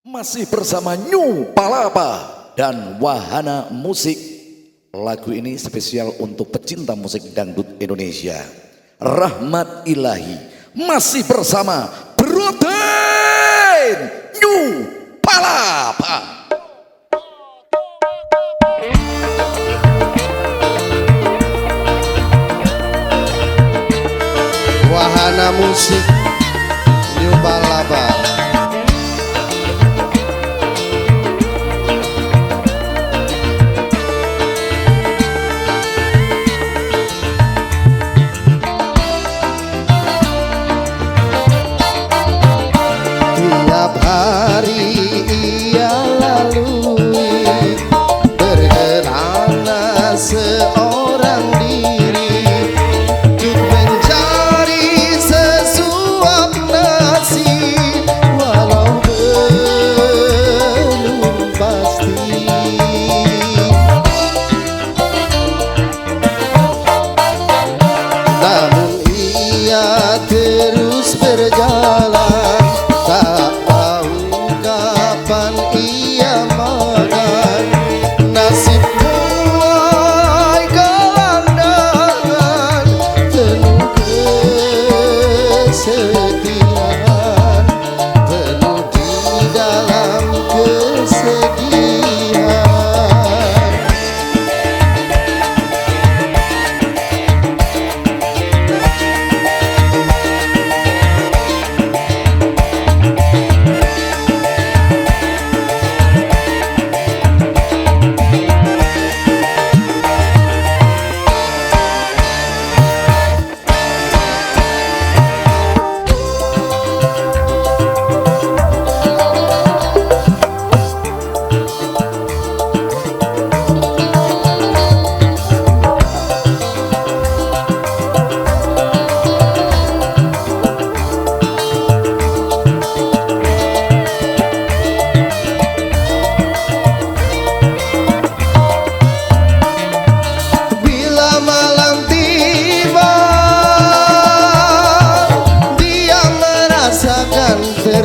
Masih bersama New Palapa dan Wahana Musik. Lagu ini spesial untuk pecinta musik dangdut Indonesia. Rahmat Ilahi masih bersama Broden New Palapa. Wahana Musik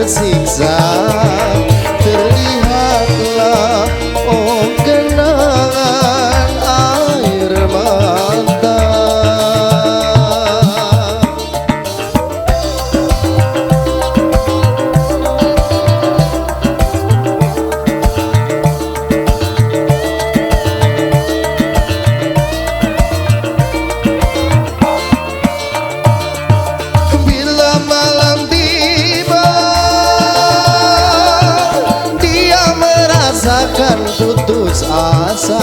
zigzag. akan putus asa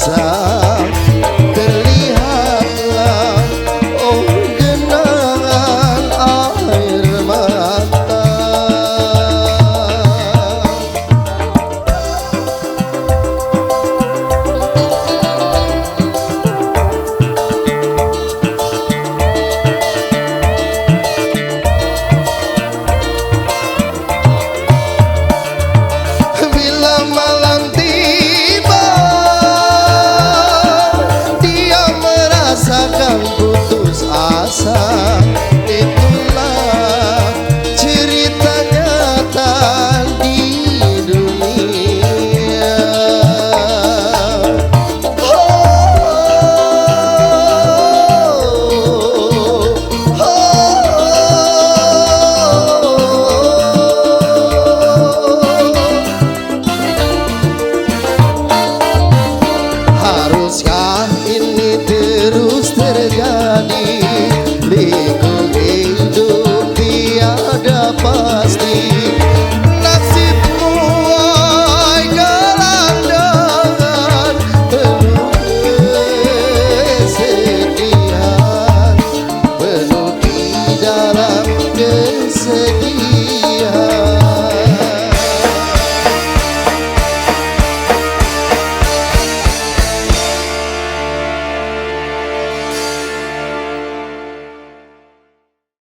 Asha Russia.